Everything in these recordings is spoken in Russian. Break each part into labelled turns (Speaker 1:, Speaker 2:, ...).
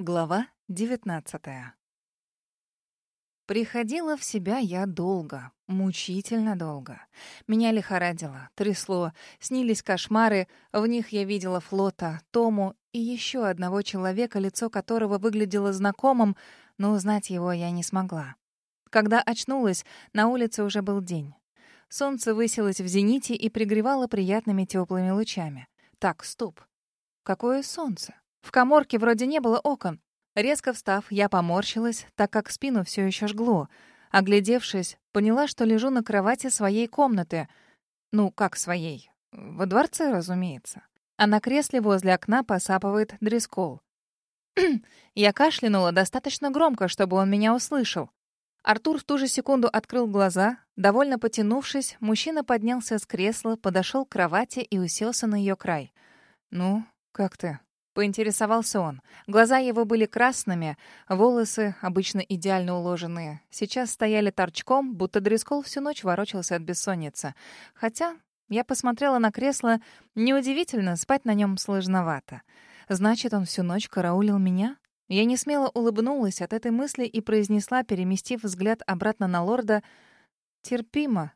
Speaker 1: Глава 19 Приходила в себя я долго, мучительно долго. Меня лихорадило, трясло, снились кошмары, в них я видела флота, Тому и еще одного человека, лицо которого выглядело знакомым, но узнать его я не смогла. Когда очнулась, на улице уже был день. Солнце высилось в зените и пригревало приятными теплыми лучами. Так, стоп. Какое солнце? В коморке вроде не было окон. Резко встав, я поморщилась, так как спину все еще жгло. Оглядевшись, поняла, что лежу на кровати своей комнаты. Ну, как своей? Во дворце, разумеется. А на кресле возле окна посапывает Дрескол. я кашлянула достаточно громко, чтобы он меня услышал. Артур в ту же секунду открыл глаза. Довольно потянувшись, мужчина поднялся с кресла, подошел к кровати и уселся на ее край. «Ну, как ты?» Поинтересовался он. Глаза его были красными, волосы, обычно идеально уложенные, сейчас стояли торчком, будто Дрескол всю ночь ворочался от бессонницы. Хотя я посмотрела на кресло, неудивительно, спать на нем сложновато. Значит, он всю ночь караулил меня? Я не смело улыбнулась от этой мысли и произнесла, переместив взгляд обратно на лорда, «Терпимо.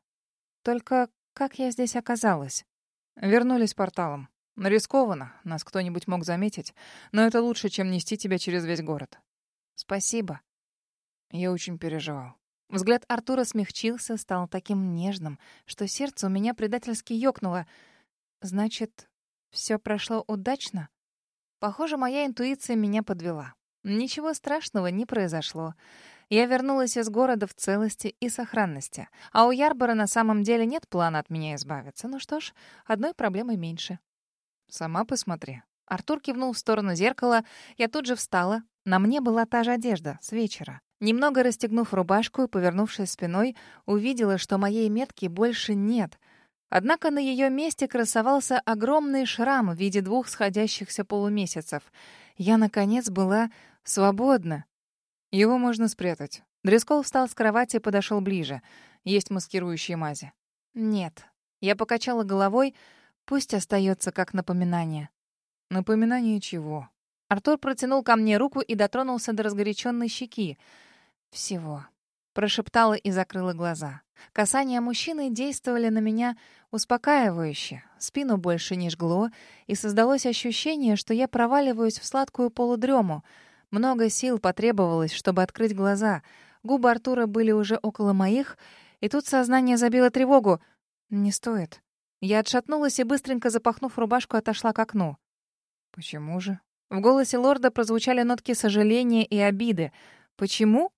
Speaker 1: Только как я здесь оказалась?» Вернулись порталом. Рискованно, нас кто-нибудь мог заметить, но это лучше, чем нести тебя через весь город. Спасибо. Я очень переживал. Взгляд Артура смягчился, стал таким нежным, что сердце у меня предательски ёкнуло. Значит, все прошло удачно? Похоже, моя интуиция меня подвела. Ничего страшного не произошло. Я вернулась из города в целости и сохранности. А у Ярбора на самом деле нет плана от меня избавиться. Ну что ж, одной проблемой меньше. «Сама посмотри». Артур кивнул в сторону зеркала. Я тут же встала. На мне была та же одежда, с вечера. Немного расстегнув рубашку и повернувшись спиной, увидела, что моей метки больше нет. Однако на ее месте красовался огромный шрам в виде двух сходящихся полумесяцев. Я, наконец, была свободна. Его можно спрятать. Дрескол встал с кровати и подошел ближе. Есть маскирующие мази. Нет. Я покачала головой, Пусть остается как напоминание. Напоминание чего? Артур протянул ко мне руку и дотронулся до разгоряченной щеки. Всего. Прошептала и закрыла глаза. Касания мужчины действовали на меня успокаивающе. Спину больше не жгло, и создалось ощущение, что я проваливаюсь в сладкую полудрему. Много сил потребовалось, чтобы открыть глаза. Губы Артура были уже около моих, и тут сознание забило тревогу. Не стоит. Я отшатнулась и, быстренько запахнув рубашку, отошла к окну. «Почему же?» В голосе лорда прозвучали нотки сожаления и обиды. «Почему?»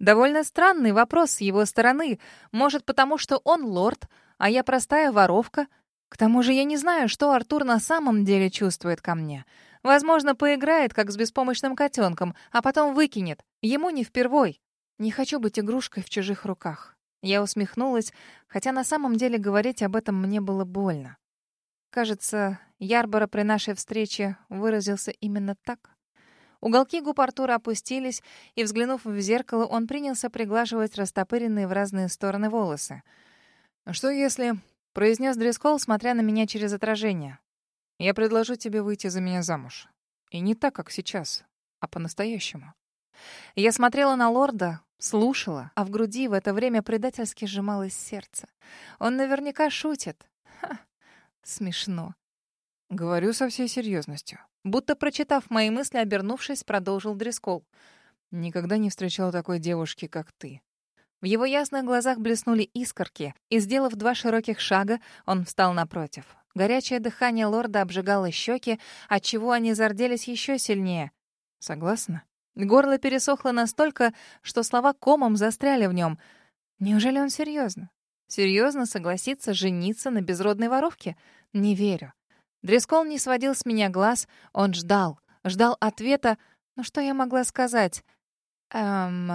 Speaker 1: Довольно странный вопрос с его стороны. Может, потому что он лорд, а я простая воровка? К тому же я не знаю, что Артур на самом деле чувствует ко мне. Возможно, поиграет, как с беспомощным котенком, а потом выкинет. Ему не впервой. Не хочу быть игрушкой в чужих руках. Я усмехнулась, хотя на самом деле говорить об этом мне было больно. Кажется, Ярбора при нашей встрече выразился именно так. Уголки губ Артура опустились, и, взглянув в зеркало, он принялся приглаживать растопыренные в разные стороны волосы. «Что если...» — произнес Дрескол, смотря на меня через отражение. «Я предложу тебе выйти за меня замуж. И не так, как сейчас, а по-настоящему». Я смотрела на лорда, слушала, а в груди в это время предательски сжималось сердце. Он наверняка шутит. Ха, смешно. Говорю со всей серьезностью. Будто прочитав мои мысли, обернувшись, продолжил Дрескол. Никогда не встречал такой девушки, как ты. В его ясных глазах блеснули искорки, и, сделав два широких шага, он встал напротив. Горячее дыхание лорда обжигало щеки, отчего они зарделись еще сильнее. Согласна? Горло пересохло настолько, что слова комом застряли в нем. Неужели он серьезно? Серьезно согласится жениться на безродной воровке? Не верю. Дрескол не сводил с меня глаз, он ждал, ждал ответа. Но что я могла сказать? Эм...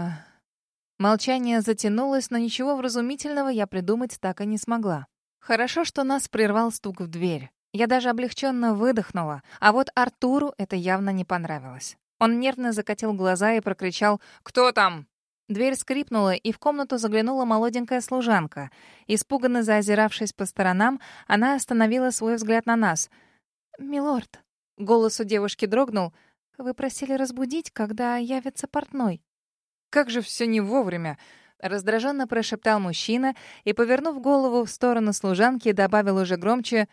Speaker 1: Молчание затянулось, но ничего вразумительного я придумать так и не смогла. Хорошо, что нас прервал стук в дверь. Я даже облегченно выдохнула, а вот Артуру это явно не понравилось. Он нервно закатил глаза и прокричал «Кто там?». Дверь скрипнула, и в комнату заглянула молоденькая служанка. Испуганно заозиравшись по сторонам, она остановила свой взгляд на нас. «Милорд», — голос у девушки дрогнул, Вы просили разбудить, когда явится портной».
Speaker 2: «Как же все не вовремя!» Раздраженно прошептал мужчина и, повернув голову в сторону служанки, добавил уже громче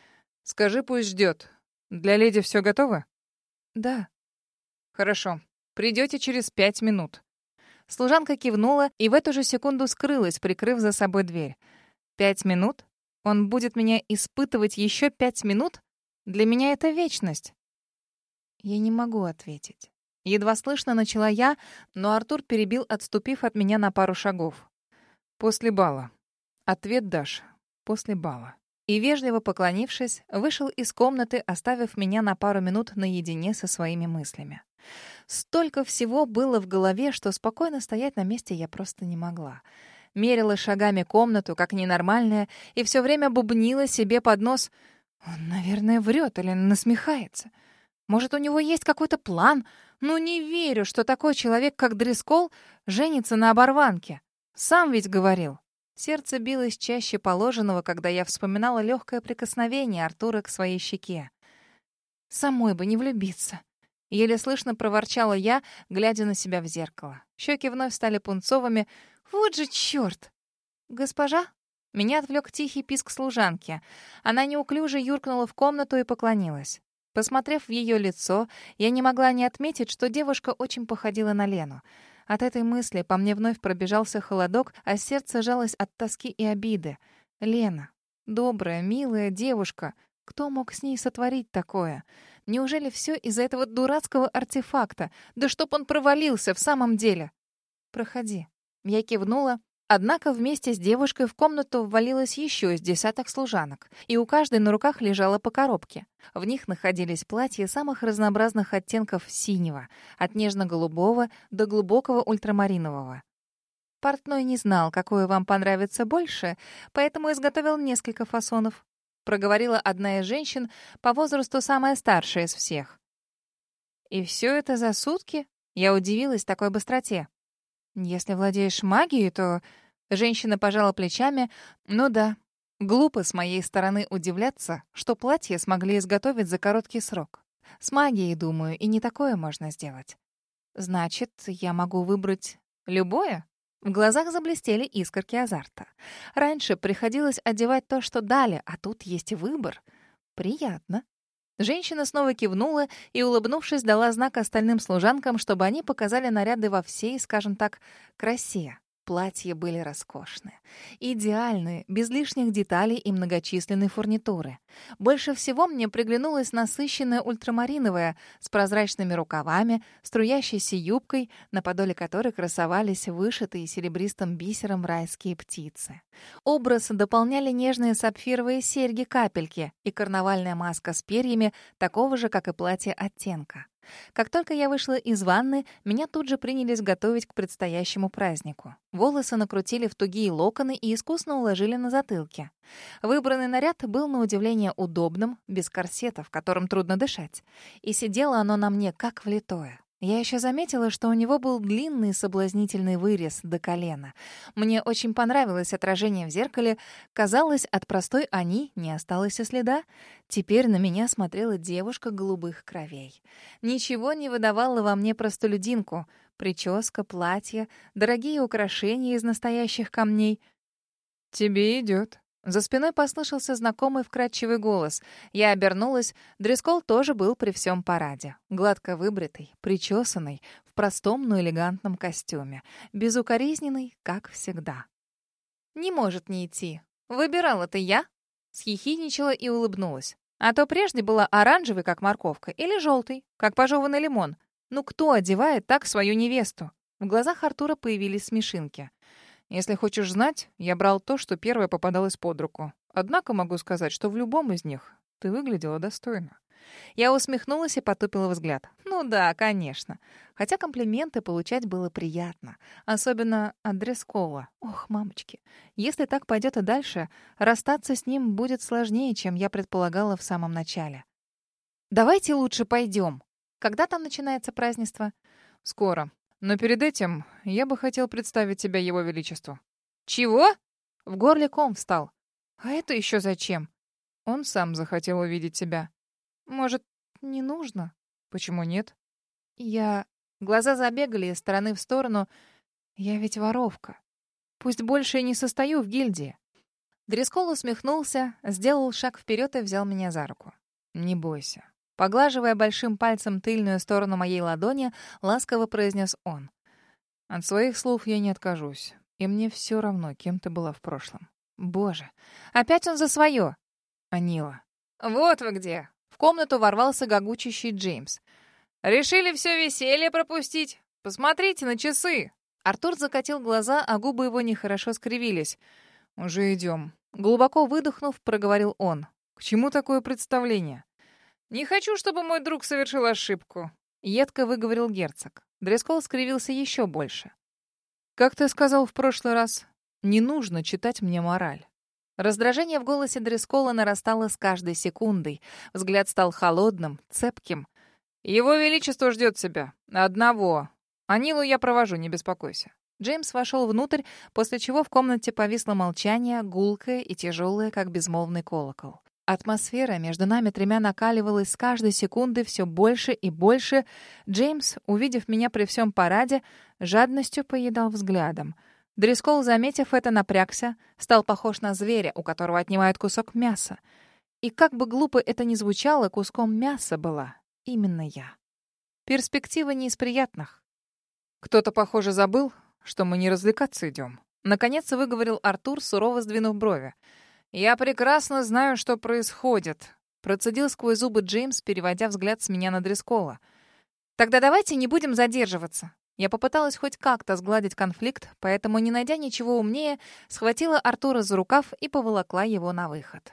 Speaker 2: «Скажи, пусть ждет. Для леди все готово?»
Speaker 1: «Да».
Speaker 2: «Хорошо. Придете через пять минут».
Speaker 1: Служанка кивнула и в эту же секунду скрылась, прикрыв за собой дверь. «Пять минут? Он будет меня испытывать еще пять минут? Для меня это вечность». Я не могу ответить. Едва слышно начала я, но Артур перебил, отступив от меня на пару шагов.
Speaker 2: «После бала. Ответ дашь. После бала».
Speaker 1: И, вежливо поклонившись, вышел из комнаты, оставив меня на пару минут наедине со своими мыслями. Столько всего было в голове, что спокойно стоять на месте я просто не могла. Мерила шагами комнату, как ненормальная, и все время бубнила себе под нос. Он, наверное, врет или насмехается. Может, у него есть какой-то план? Ну, не верю, что такой человек, как Дрискол, женится на оборванке. Сам ведь говорил. Сердце билось чаще положенного, когда я вспоминала легкое прикосновение Артура к своей щеке. Самой бы не влюбиться. Еле слышно проворчала я, глядя на себя в зеркало. Щеки вновь стали пунцовыми. Вот же черт! Госпожа? Меня отвлек тихий писк служанки. Она неуклюже юркнула в комнату и поклонилась. Посмотрев в ее лицо, я не могла не отметить, что девушка очень походила на Лену. От этой мысли по мне вновь пробежался холодок, а сердце жалось от тоски и обиды. Лена. Добрая, милая девушка. Кто мог с ней сотворить такое? Неужели все из-за этого дурацкого артефакта? Да чтоб он провалился в самом деле! «Проходи». Я кивнула, Однако вместе с девушкой в комнату ввалилось еще из десяток служанок, и у каждой на руках лежала по коробке. В них находились платья самых разнообразных оттенков синего, от нежно-голубого до глубокого ультрамаринового. Портной не знал, какое вам понравится больше, поэтому изготовил несколько фасонов. Проговорила одна из женщин, по возрасту самая старшая из всех. И все это за сутки? Я удивилась такой быстроте. Если владеешь магией, то Женщина пожала плечами. «Ну да, глупо с моей стороны удивляться, что платье смогли изготовить за короткий срок. С магией, думаю, и не такое можно сделать. Значит, я могу выбрать любое?» В глазах заблестели искорки азарта. Раньше приходилось одевать то, что дали, а тут есть выбор. Приятно. Женщина снова кивнула и, улыбнувшись, дала знак остальным служанкам, чтобы они показали наряды во всей, скажем так, красе. Платья были роскошные, идеальные, без лишних деталей и многочисленной фурнитуры. Больше всего мне приглянулась насыщенная ультрамариновая с прозрачными рукавами, струящейся юбкой, на подоле которой красовались вышитые серебристым бисером райские птицы. Образ дополняли нежные сапфировые серьги-капельки и карнавальная маска с перьями такого же, как и платье оттенка. Как только я вышла из ванны, меня тут же принялись готовить к предстоящему празднику. Волосы накрутили в тугие локоны и искусно уложили на затылке. Выбранный наряд был на удивление удобным, без корсета, в котором трудно дышать. И сидело оно на мне как влитое. Я еще заметила, что у него был длинный соблазнительный вырез до колена. Мне очень понравилось отражение в зеркале. Казалось, от простой Ани не осталось и следа. Теперь на меня смотрела девушка голубых кровей. Ничего не выдавало во мне простолюдинку. Прическа, платье, дорогие украшения из настоящих камней.
Speaker 2: «Тебе идет»,
Speaker 1: за спиной послышался знакомый вкрадчивый голос. Я обернулась. Дрескол тоже был при всем параде. Гладко выбритый, причесанный, в простом, но элегантном костюме. Безукоризненный, как всегда. «Не может не идти. Выбирала-то я?» Схихиничала и улыбнулась. А то прежде была оранжевый, как морковка, или желтый, как пожеванный лимон. Ну кто одевает так свою невесту? В глазах Артура появились смешинки. Если хочешь знать, я брал то, что первое попадалось под руку. Однако могу сказать, что в любом из них ты выглядела достойно. Я усмехнулась и потупила взгляд. Ну да, конечно. Хотя комплименты получать было приятно. Особенно от Дрескола. Ох, мамочки. Если так пойдет и дальше, расстаться с ним будет сложнее, чем я предполагала в самом начале. Давайте лучше пойдем. Когда там начинается празднество?
Speaker 2: Скоро. Но перед этим я бы хотел представить тебя его величеству».
Speaker 1: «Чего?» В горле ком встал. «А это еще зачем?»
Speaker 2: Он сам захотел увидеть тебя.
Speaker 1: «Может, не нужно?»
Speaker 2: «Почему нет?»
Speaker 1: Я... Глаза забегали из стороны в сторону. Я ведь воровка. Пусть больше и не состою в гильдии. Дрескол усмехнулся, сделал шаг вперед и взял меня за руку. «Не бойся». Поглаживая большим пальцем тыльную сторону моей ладони, ласково произнес он. «От своих слов я не откажусь, и мне все равно, кем ты была в прошлом». «Боже, опять он за свое!» «Анила». «Вот вы где!» В комнату ворвался гогучащий Джеймс. «Решили все веселье пропустить? Посмотрите на часы!» Артур закатил глаза, а губы его нехорошо скривились. «Уже идем». Глубоко выдохнув, проговорил он. «К чему такое представление?» «Не хочу, чтобы мой друг совершил ошибку», — едко выговорил герцог. Дрескол скривился еще больше. «Как ты сказал в прошлый раз, не нужно читать мне мораль». Раздражение в голосе Дрескола нарастало с каждой секундой. Взгляд стал холодным, цепким. «Его Величество ждет себя. Одного. Анилу я провожу, не беспокойся». Джеймс вошел внутрь, после чего в комнате повисло молчание, гулкое и тяжелое, как безмолвный колокол. Атмосфера между нами тремя накаливалась с каждой секунды все больше и больше. Джеймс, увидев меня при всем параде, жадностью поедал взглядом. Дрискол, заметив это, напрягся, стал похож на зверя, у которого отнимают кусок мяса. И как бы глупо это ни звучало, куском мяса была именно я. Перспектива не из приятных. Кто-то, похоже, забыл, что мы не развлекаться идем. Наконец выговорил Артур, сурово сдвинув брови. «Я прекрасно знаю, что происходит», — процедил сквозь зубы Джеймс, переводя взгляд с меня на Дрескола. «Тогда давайте не будем задерживаться». Я попыталась хоть как-то сгладить конфликт, поэтому, не найдя ничего умнее, схватила Артура за рукав и поволокла его на выход.